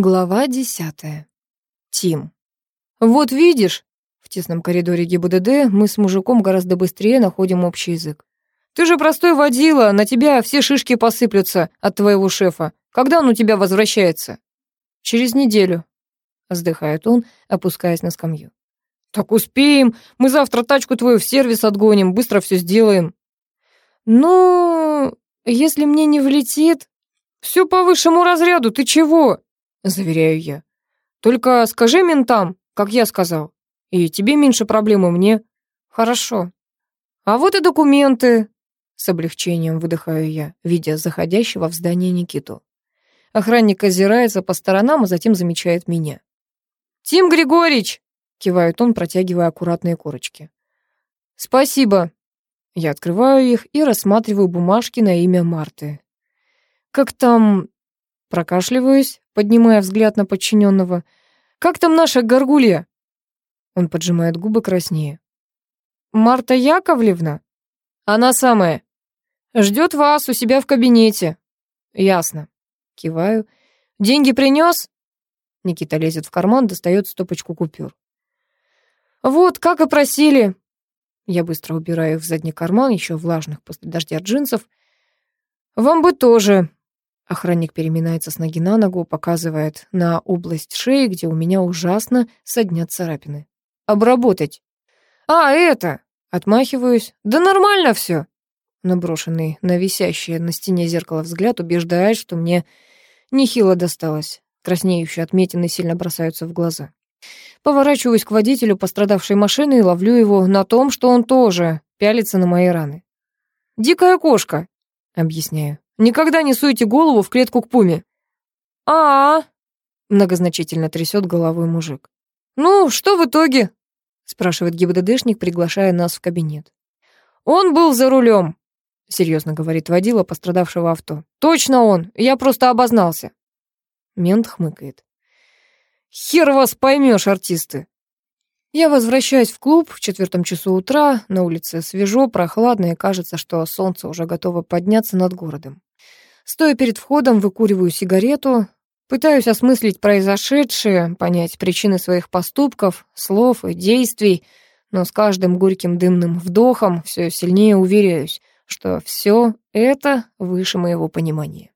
Глава десятая. Тим. «Вот видишь!» В тесном коридоре ГИБДД мы с мужиком гораздо быстрее находим общий язык. «Ты же простой водила, на тебя все шишки посыплются от твоего шефа. Когда он у тебя возвращается?» «Через неделю», — вздыхает он, опускаясь на скамью. «Так успеем. Мы завтра тачку твою в сервис отгоним, быстро все сделаем». «Ну, если мне не влетит...» «Все по высшему разряду, ты чего?» — заверяю я. «Только скажи ментам, как я сказал. И тебе меньше проблем, и мне». «Хорошо». «А вот и документы». С облегчением выдыхаю я, видя заходящего в здание Никиту. Охранник озирается по сторонам, а затем замечает меня. «Тим Григорьевич!» — кивает он, протягивая аккуратные корочки. «Спасибо». Я открываю их и рассматриваю бумажки на имя Марты. «Как там Прокашливаюсь, поднимая взгляд на подчиненного. «Как там наша горгулья?» Он поджимает губы краснее. «Марта Яковлевна?» «Она самая. Ждет вас у себя в кабинете». «Ясно». Киваю. «Деньги принес?» Никита лезет в карман, достает стопочку купюр. «Вот, как и просили». Я быстро убираю их в задний карман, еще влажных после дождя джинсов. «Вам бы тоже», Охранник переминается с ноги на ногу, показывает на область шеи, где у меня ужасно соднят царапины. «Обработать!» «А, это!» Отмахиваюсь. «Да нормально все!» Наброшенный на висящее на стене зеркало взгляд убеждает, что мне нехило досталось. Краснеющие отметины сильно бросаются в глаза. Поворачиваюсь к водителю пострадавшей машины и ловлю его на том, что он тоже пялится на мои раны. «Дикая кошка», — объясняю. Никогда не суйте голову в клетку к пуме. А, -а, -а многозначительно трясет головой мужик. Ну, что в итоге? спрашивает ГИБДДшник, приглашая нас в кабинет. Он был за рулем, серьезно говорит водила пострадавшего авто. Точно он, я просто обознался. Мент хмыкает. Хер вас поймешь, артисты. Я возвращаюсь в клуб в четвертом часу утра. На улице свежо, прохладно, и кажется, что солнце уже готово подняться над городом. Стоя перед входом, выкуриваю сигарету, пытаюсь осмыслить произошедшее, понять причины своих поступков, слов и действий, но с каждым горьким дымным вдохом все сильнее уверяюсь, что все это выше моего понимания.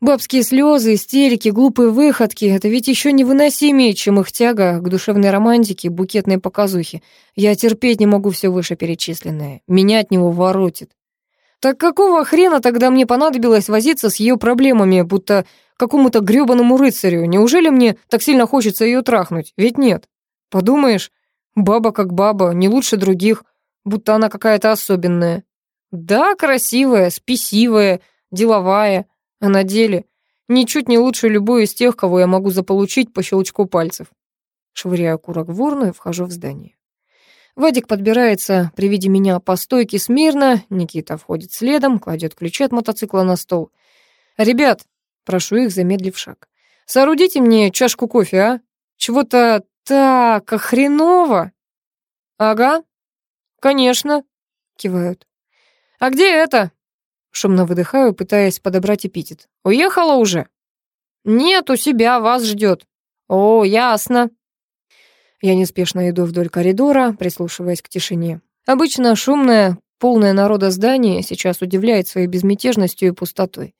Бабские слезы, истерики, глупые выходки — это ведь еще невыносимее, чем их тяга к душевной романтике, букетной показухе. Я терпеть не могу все вышеперечисленное. Меня от него воротит. Так какого хрена тогда мне понадобилось возиться с ее проблемами, будто какому-то грёбаному рыцарю? Неужели мне так сильно хочется ее трахнуть? Ведь нет. Подумаешь, баба как баба, не лучше других, будто она какая-то особенная. Да, красивая, спесивая, деловая, а на деле ничуть не лучше любой из тех, кого я могу заполучить по щелчку пальцев. Швыряю курок в урну и вхожу в здание. Вадик подбирается при виде меня по стойке смирно, Никита входит следом, кладет ключи от мотоцикла на стол. «Ребят», — прошу их, замедлив шаг, — «соорудите мне чашку кофе, а? Чего-то так хреново». «Ага, конечно», — кивают. «А где это?» Шумно выдыхаю, пытаясь подобрать эпитет. «Уехала уже?» «Нет, у себя, вас ждет». «О, ясно», я неспешно иду вдоль коридора, прислушиваясь к тишине. Обычно шумное, полное народа здание сейчас удивляет своей безмятежностью и пустотой.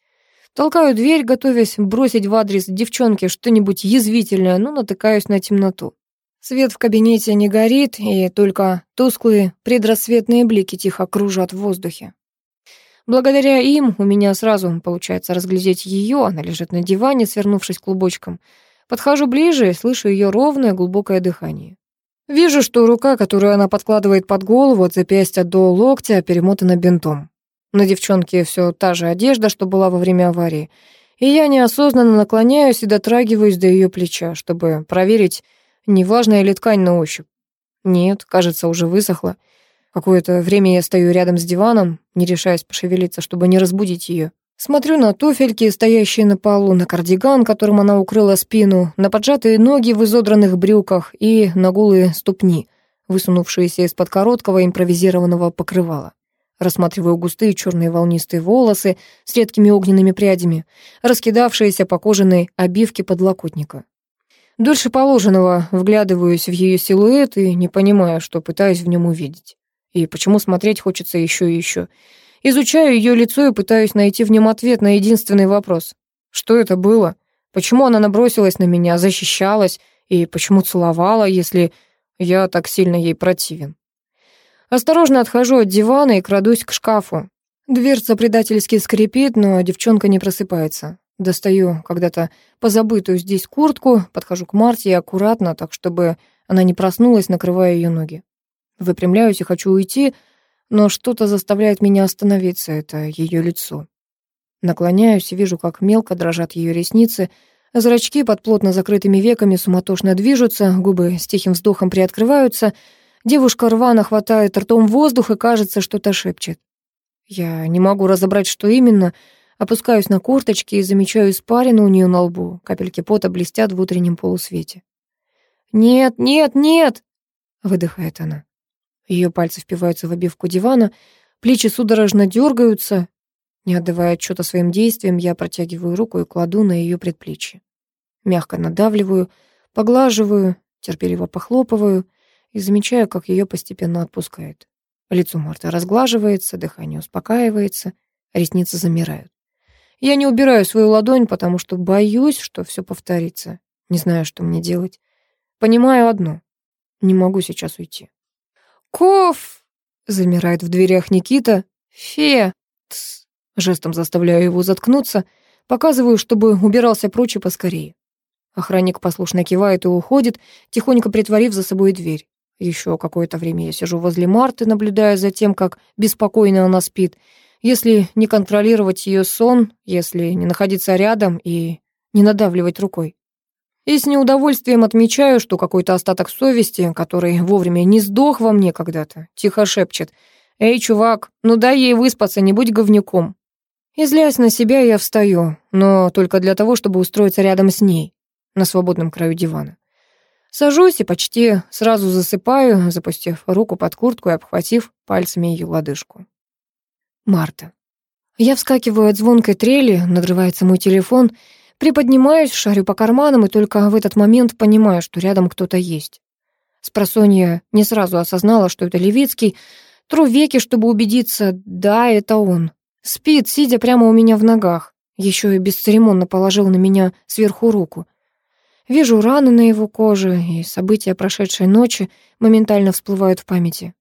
Толкаю дверь, готовясь бросить в адрес девчонки что-нибудь язвительное, но натыкаюсь на темноту. Свет в кабинете не горит, и только тусклые предрассветные блики тихо кружат в воздухе. Благодаря им у меня сразу получается разглядеть ее, она лежит на диване, свернувшись клубочком — Подхожу ближе и слышу ее ровное глубокое дыхание. Вижу, что рука, которую она подкладывает под голову от запястья до локтя, перемотана бинтом. На девчонке все та же одежда, что была во время аварии. И я неосознанно наклоняюсь и дотрагиваюсь до ее плеча, чтобы проверить, не влажная ли ткань на ощупь. Нет, кажется, уже высохла. Какое-то время я стою рядом с диваном, не решаясь пошевелиться, чтобы не разбудить ее. Смотрю на туфельки, стоящие на полу, на кардиган, которым она укрыла спину, на поджатые ноги в изодранных брюках и на голые ступни, высунувшиеся из-под короткого импровизированного покрывала. Рассматриваю густые черные волнистые волосы с редкими огненными прядями, раскидавшиеся по кожаной обивке подлокотника. Дольше положенного вглядываюсь в ее силуэт и не понимаю, что пытаюсь в нем увидеть. И почему смотреть хочется еще и еще. Изучаю ее лицо и пытаюсь найти в нем ответ на единственный вопрос. Что это было? Почему она набросилась на меня, защищалась и почему целовала, если я так сильно ей противен? Осторожно отхожу от дивана и крадусь к шкафу. Дверца предательски скрипит, но девчонка не просыпается. Достаю когда-то позабытую здесь куртку, подхожу к Марте и аккуратно, так чтобы она не проснулась, накрывая ее ноги. Выпрямляюсь и хочу уйти, но что-то заставляет меня остановиться, это ее лицо. Наклоняюсь и вижу, как мелко дрожат ее ресницы, зрачки под плотно закрытыми веками суматошно движутся, губы с тихим вздохом приоткрываются — Девушка рвано хватает ртом воздух и, кажется, что-то шепчет. Я не могу разобрать, что именно. Опускаюсь на курточки и замечаю испарину у нее на лбу. Капельки пота блестят в утреннем полусвете. «Нет, нет, нет!» — выдыхает она. Ее пальцы впиваются в обивку дивана, плечи судорожно дергаются. Не отдавая отчета своим действиям, я протягиваю руку и кладу на ее предплечье. Мягко надавливаю, поглаживаю, терпеливо похлопываю — и замечаю, как ее постепенно отпускает. Лицо Марты разглаживается, дыхание успокаивается, ресницы замирают. Я не убираю свою ладонь, потому что боюсь, что все повторится. Не знаю, что мне делать. Понимаю одно. Не могу сейчас уйти. «Ков!» — замирает в дверях Никита. «Фе!» Тс. Жестом заставляю его заткнуться, показываю, чтобы убирался прочь и поскорее. Охранник послушно кивает и уходит, тихонько притворив за собой дверь. Еще какое-то время я сижу возле Марты, наблюдая за тем, как беспокойно она спит. Если не контролировать ее сон, если не находиться рядом и не надавливать рукой. И с неудовольствием отмечаю, что какой-то остаток совести, который вовремя не сдох во мне когда-то, тихо шепчет. «Эй, чувак, ну дай ей выспаться, не будь говнюком». И на себя, я встаю, но только для того, чтобы устроиться рядом с ней, на свободном краю дивана. Сажусь и почти сразу засыпаю, запустив руку под куртку и обхватив пальцами ее лодыжку. Марта. Я вскакиваю от звонкой трели, надрывается мой телефон, приподнимаюсь, шарю по карманам и только в этот момент понимаю, что рядом кто-то есть. Спросонья не сразу осознала, что это Левицкий, тру веки, чтобы убедиться, да, это он. Спит, сидя прямо у меня в ногах, еще и бесцеремонно положил на меня сверху руку. Вижу раны на его коже, и события прошедшей ночи моментально всплывают в памяти.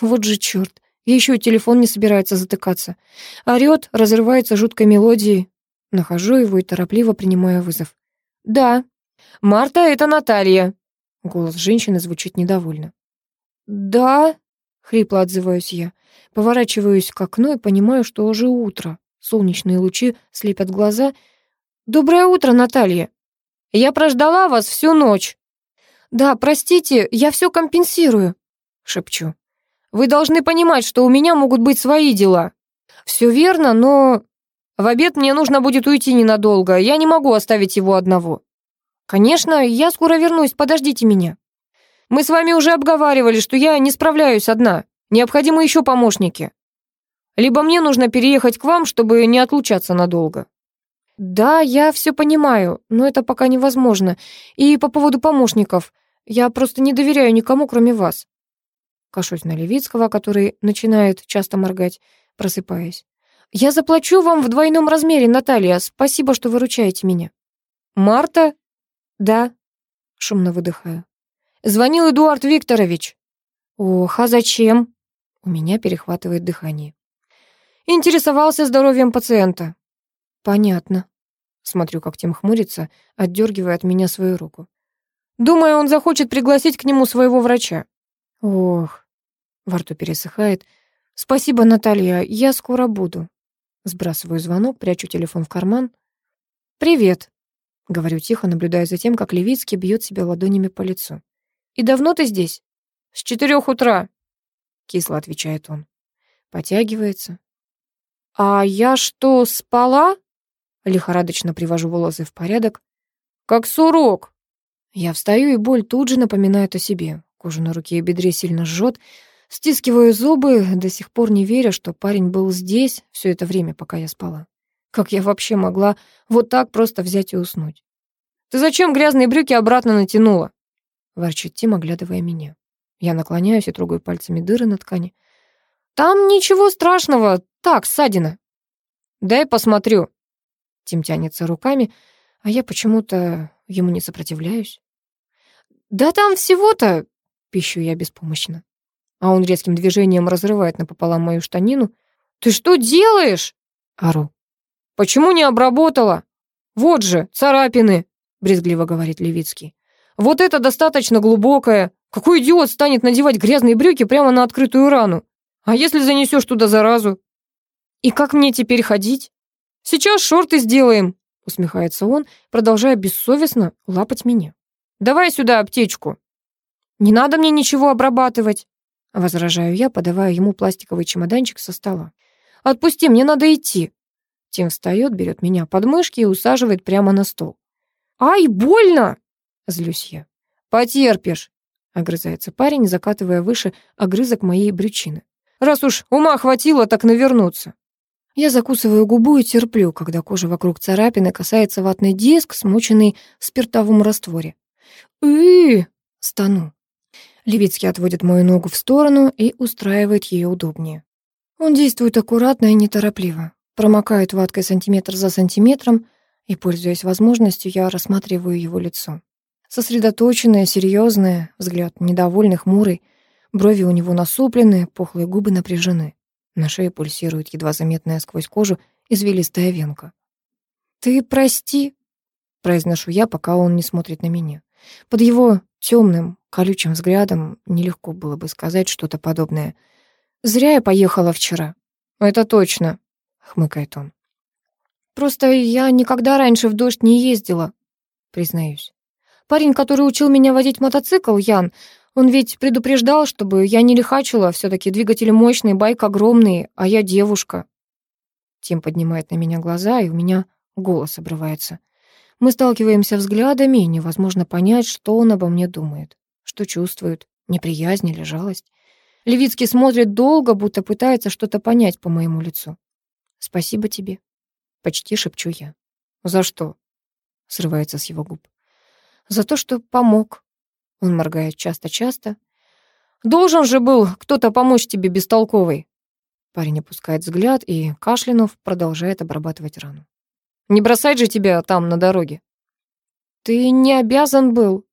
Вот же чёрт, еще и телефон не собирается затыкаться. Орёт, разрывается жуткой мелодией. Нахожу его и торопливо принимаю вызов. «Да». «Марта, это Наталья». Голос женщины звучит недовольно. «Да», — хрипло отзываюсь я. Поворачиваюсь к окну и понимаю, что уже утро. Солнечные лучи слепят глаза. «Доброе утро, Наталья!» Я прождала вас всю ночь». «Да, простите, я все компенсирую», — шепчу. «Вы должны понимать, что у меня могут быть свои дела». «Все верно, но...» «В обед мне нужно будет уйти ненадолго, я не могу оставить его одного». «Конечно, я скоро вернусь, подождите меня». «Мы с вами уже обговаривали, что я не справляюсь одна. Необходимы еще помощники. Либо мне нужно переехать к вам, чтобы не отлучаться надолго». «Да, я все понимаю, но это пока невозможно. И по поводу помощников. Я просто не доверяю никому, кроме вас». Кашусь на Левицкого, который начинает часто моргать, просыпаясь. «Я заплачу вам в двойном размере, Наталья. Спасибо, что выручаете меня». «Марта?» «Да», — шумно выдыхаю. «Звонил Эдуард Викторович». «Ох, а зачем?» У меня перехватывает дыхание. «Интересовался здоровьем пациента». «Понятно». Смотрю, как Тим хмурится, отдергивая от меня свою руку. «Думаю, он захочет пригласить к нему своего врача». «Ох». Во рту пересыхает. «Спасибо, Наталья, я скоро буду». Сбрасываю звонок, прячу телефон в карман. «Привет», — говорю тихо, наблюдая за тем, как Левицкий бьет себя ладонями по лицу. «И давно ты здесь?» «С четырех утра», — кисло отвечает он. Потягивается. «А я что, спала?» Лихорадочно привожу волосы в порядок. «Как сурок!» Я встаю, и боль тут же напоминает о себе. Кожу на руке и бедре сильно жжет. Стискиваю зубы, до сих пор не веря, что парень был здесь все это время, пока я спала. Как я вообще могла вот так просто взять и уснуть? «Ты зачем грязные брюки обратно натянула?» ворчит Тим, оглядывая меня. Я наклоняюсь и трогаю пальцами дыры на ткани. «Там ничего страшного, так, ссадина». «Дай посмотрю». Тим тянется руками, а я почему-то ему не сопротивляюсь. «Да там всего-то...» — пищу я беспомощно. А он резким движением разрывает напополам мою штанину. «Ты что делаешь?» — ору. «Почему не обработала? Вот же, царапины!» — брезгливо говорит Левицкий. «Вот это достаточно глубокое. Какой идиот станет надевать грязные брюки прямо на открытую рану? А если занесешь туда заразу? И как мне теперь ходить? Сейчас шорты сделаем, усмехается он, продолжая бессовестно лапать меня. Давай сюда аптечку. Не надо мне ничего обрабатывать, возражаю я, подавая ему пластиковый чемоданчик со стола. Отпусти, мне надо идти. Тим встает, берет меня под мышки и усаживает прямо на стол. «Ай, больно!» — злюсь я. «Потерпишь!» — огрызается парень, закатывая выше огрызок моей брючины. Раз уж ума хватило, так навернуться. Я закусываю губу и терплю, когда кожа вокруг царапины касается ватный диск, смоченный в спиртовом растворе. и стану. Левицкий отводит мою ногу в сторону и устраивает ее удобнее. Он действует аккуратно и неторопливо, промокает ваткой сантиметр за сантиметром, и, пользуясь возможностью, я рассматриваю его лицо. Сосредоточенное, серьезное, взгляд недовольный, хмурый — Брови у него насуплены, пухлые губы напряжены. На шее пульсирует едва заметная сквозь кожу извилистая венка. «Ты прости», — произношу я, пока он не смотрит на меня. Под его темным, колючим взглядом нелегко было бы сказать что-то подобное. «Зря я поехала вчера». «Это точно», — хмыкает он. «Просто я никогда раньше в дождь не ездила», — признаюсь. Парень, который учил меня водить мотоцикл, Ян, он ведь предупреждал, чтобы я не лихачила, все таки двигатель мощный, байк огромный, а я девушка. Тим поднимает на меня глаза, и у меня голос обрывается. Мы сталкиваемся взглядами, и невозможно понять, что он обо мне думает, что чувствует, неприязнь или жалость. Левицкий смотрит долго, будто пытается что-то понять по моему лицу. «Спасибо тебе», — почти шепчу я. «За что?» — срывается с его губ. «За то, что помог», он моргает часто-часто. «Должен же был кто-то помочь тебе, бестолковый!» Парень опускает взгляд и, кашлянув, продолжает обрабатывать рану. «Не бросать же тебя там, на дороге!» «Ты не обязан был!»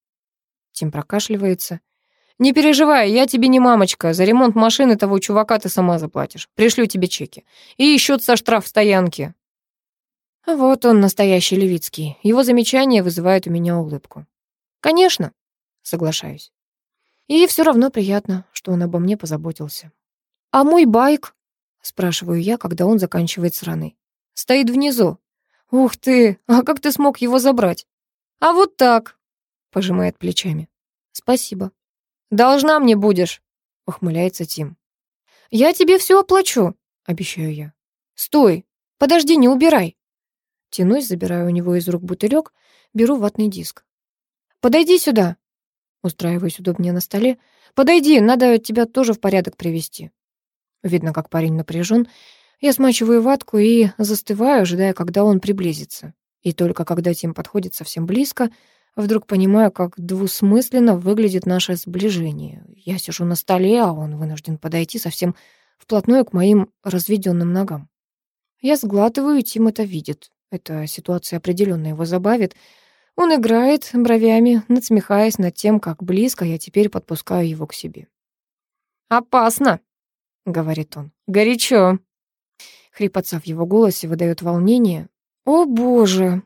Тим прокашливается. «Не переживай, я тебе не мамочка. За ремонт машины того чувака ты сама заплатишь. Пришлю тебе чеки. И еще со штраф стоянки». Вот он, настоящий Левицкий. Его замечание вызывает у меня улыбку. «Конечно, соглашаюсь. И все равно приятно, что он обо мне позаботился. «А мой байк?» — спрашиваю я, когда он заканчивает с раной. «Стоит внизу». «Ух ты, а как ты смог его забрать?» «А вот так», — пожимает плечами. «Спасибо». «Должна мне будешь», — ухмыляется Тим. «Я тебе все оплачу», — обещаю я. «Стой, подожди, не убирай». Тянусь, забираю у него из рук бутылек, беру ватный диск. «Подойди сюда», Устраиваюсь удобнее на столе. «Подойди, надо тебя тоже в порядок привести». Видно, как парень напряжен. Я смачиваю ватку и застываю, ожидая, когда он приблизится. И только когда Тим подходит совсем близко, вдруг понимаю, как двусмысленно выглядит наше сближение. Я сижу на столе, а он вынужден подойти совсем вплотную к моим разведенным ногам. Я сглатываю, и Тим это видит. Эта ситуация определенно его забавит, он играет бровями, надсмехаясь над тем, как близко я теперь подпускаю его к себе. «Опасно», — говорит он. «Горячо». Хрипотца в его голосе выдает волнение. «О, боже!»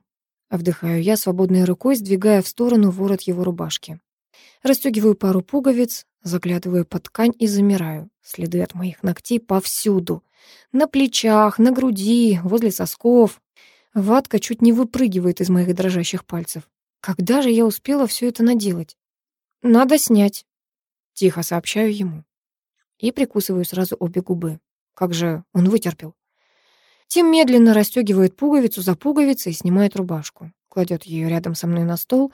Вдыхаю я свободной рукой, сдвигая в сторону ворот его рубашки. Растёгиваю пару пуговиц, заглядываю под ткань и замираю. Следы от моих ногтей повсюду. На плечах, на груди, возле сосков. Ватка чуть не выпрыгивает из моих дрожащих пальцев. Когда же я успела все это наделать? Надо снять. Тихо сообщаю ему. И прикусываю сразу обе губы. Как же он вытерпел. Тим медленно расстегивает пуговицу за пуговицей и снимает рубашку. Кладет ее рядом со мной на стол.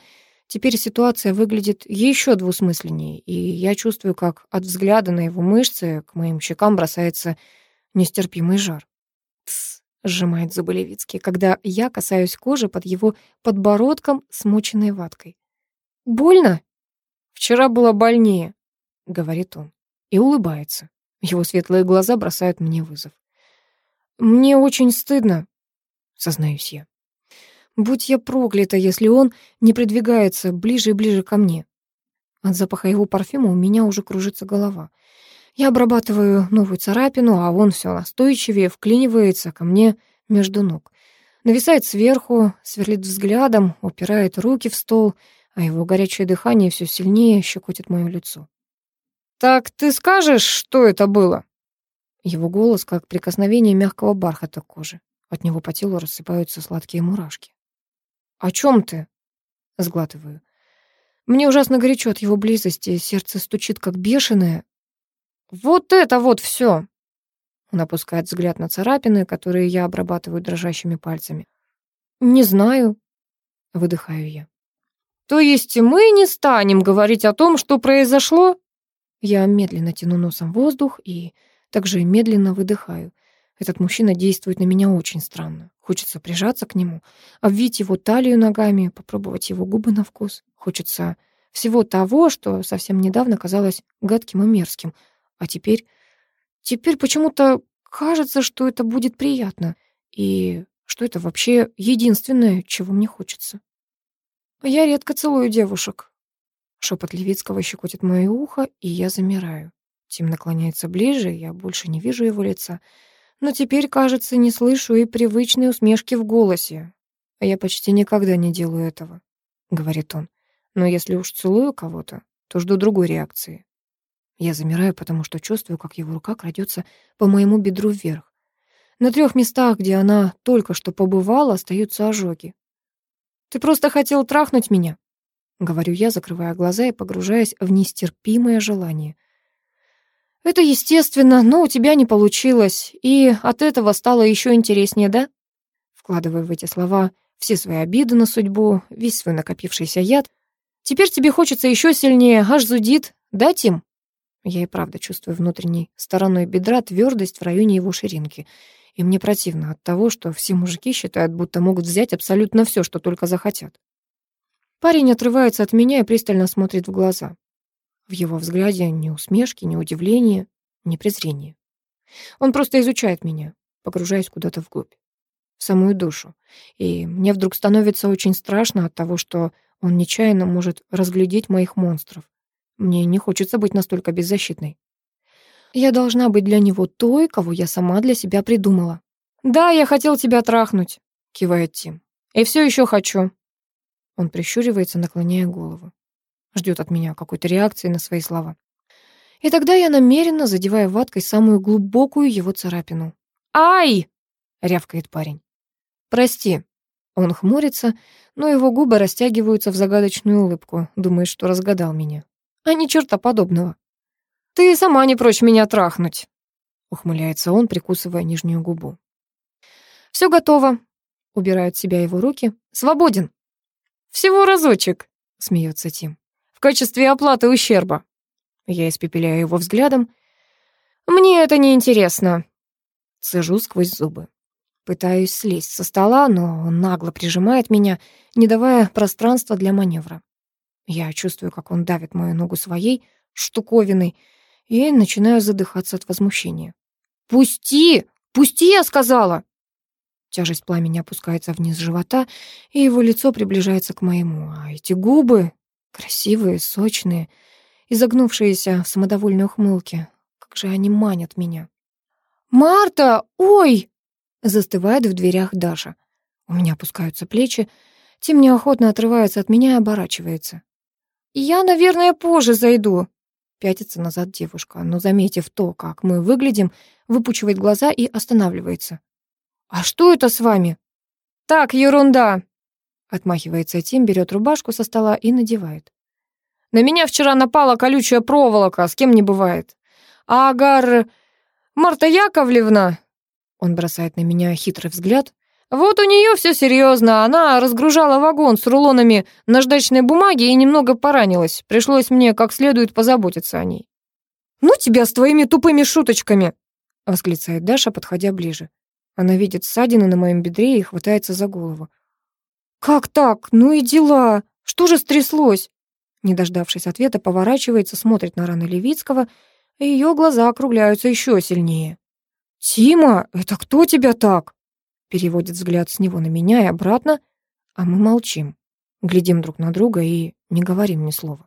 Теперь ситуация выглядит еще двусмысленнее, и я чувствую, как от взгляда на его мышцы к моим щекам бросается нестерпимый жар. «Тсс», — сжимает зубы Левицкий, когда я касаюсь кожи под его подбородком, смоченной ваткой. «Больно?» «Вчера было больнее», — говорит он, и улыбается. Его светлые глаза бросают мне вызов. «Мне очень стыдно», — сознаюсь я. Будь я проклята, если он не придвигается ближе и ближе ко мне. От запаха его парфюма у меня уже кружится голова. Я обрабатываю новую царапину, а он все настойчивее вклинивается ко мне между ног. Нависает сверху, сверлит взглядом, упирает руки в стол, а его горячее дыхание все сильнее щекотит мое лицо. «Так ты скажешь, что это было?» Его голос как прикосновение мягкого бархата к коже. От него по телу рассыпаются сладкие мурашки. «О чем ты?» — сглатываю. Мне ужасно горячо от его близости, сердце стучит как бешеное. «Вот это вот все!» Он опускает взгляд на царапины, которые я обрабатываю дрожащими пальцами. «Не знаю», — выдыхаю я. «То есть мы не станем говорить о том, что произошло?» Я медленно тяну носом воздух и также медленно выдыхаю. Этот мужчина действует на меня очень странно. Хочется прижаться к нему, обвить его талию ногами, попробовать его губы на вкус. Хочется всего того, что совсем недавно казалось гадким и мерзким. А теперь... Теперь почему-то кажется, что это будет приятно. И что это вообще единственное, чего мне хочется. Я редко целую девушек. Шепот Левицкого щекотит мое ухо, и я замираю. Тим наклоняется ближе, я больше не вижу его лица но теперь, кажется, не слышу и привычной усмешки в голосе. А я почти никогда не делаю этого, говорит он. Но если уж целую кого-то, то жду другой реакции. Я замираю, потому что чувствую, как его рука крадется по моему бедру вверх. На трех местах, где она только что побывала, остаются ожоги. «Ты просто хотел трахнуть меня», — говорю я, закрывая глаза и погружаясь в нестерпимое желание. Это естественно, но у тебя не получилось, и от этого стало еще интереснее, да? Вкладываю в эти слова все свои обиды на судьбу, весь свой накопившийся яд. Теперь тебе хочется еще сильнее, аж зудит, да, Тим? Я и правда чувствую внутренней стороной бедра твердость в районе его ширинки. И мне противно от того, что все мужики считают, будто могут взять абсолютно все, что только захотят. Парень отрывается от меня и пристально смотрит в глаза. В его взгляде ни усмешки, ни удивления, ни презрения. Он просто изучает меня, погружаясь куда-то вглубь, в самую душу. И мне вдруг становится очень страшно от того, что он нечаянно может разглядеть моих монстров. Мне не хочется быть настолько беззащитной. Я должна быть для него той, кого я сама для себя придумала. «Да, я хотел тебя трахнуть», — кивает Тим. «И все еще хочу». Он прищуривается, наклоняя голову ждет от меня какой-то реакции на свои слова. И тогда я намеренно задеваю ваткой самую глубокую его царапину. «Ай!» — рявкает парень. «Прости». Он хмурится, но его губы растягиваются в загадочную улыбку, думает, что разгадал меня. А ни черта подобного. «Ты сама не прочь меня трахнуть», — ухмыляется он, прикусывая нижнюю губу. «Все готово», — убирают себя его руки. «Свободен». «Всего разочек», — смеется Тим качестве оплаты ущерба. Я испепеляю его взглядом. Мне это не интересно. Цежу сквозь зубы. Пытаюсь слезть со стола, но он нагло прижимает меня, не давая пространства для маневра. Я чувствую, как он давит мою ногу своей штуковиной и начинаю задыхаться от возмущения. «Пусти! Пусти!» — я сказала. Тяжесть пламени опускается вниз живота, и его лицо приближается к моему, а эти губы Красивые, сочные, изогнувшиеся в самодовольной ухмылке. Как же они манят меня. «Марта! Ой!» Застывает в дверях Даша. У меня опускаются плечи. Тим неохотно отрывается от меня и оборачивается. «Я, наверное, позже зайду», — пятится назад девушка, но, заметив то, как мы выглядим, выпучивает глаза и останавливается. «А что это с вами?» «Так, ерунда», Отмахивается Тим, берет рубашку со стола и надевает. На меня вчера напала колючая проволока, с кем не бывает. Агар... Марта Яковлевна... Он бросает на меня хитрый взгляд. Вот у нее все серьезно. Она разгружала вагон с рулонами наждачной бумаги и немного поранилась. Пришлось мне как следует позаботиться о ней. «Ну тебя с твоими тупыми шуточками!» — восклицает Даша, подходя ближе. Она видит ссадины на моем бедре и хватается за голову. «Как так? Ну и дела! Что же стряслось?» Не дождавшись ответа, поворачивается, смотрит на раны Левицкого, и ее глаза округляются еще сильнее. «Тима, это кто тебя так?» Переводит взгляд с него на меня и обратно, а мы молчим, глядим друг на друга и не говорим ни слова.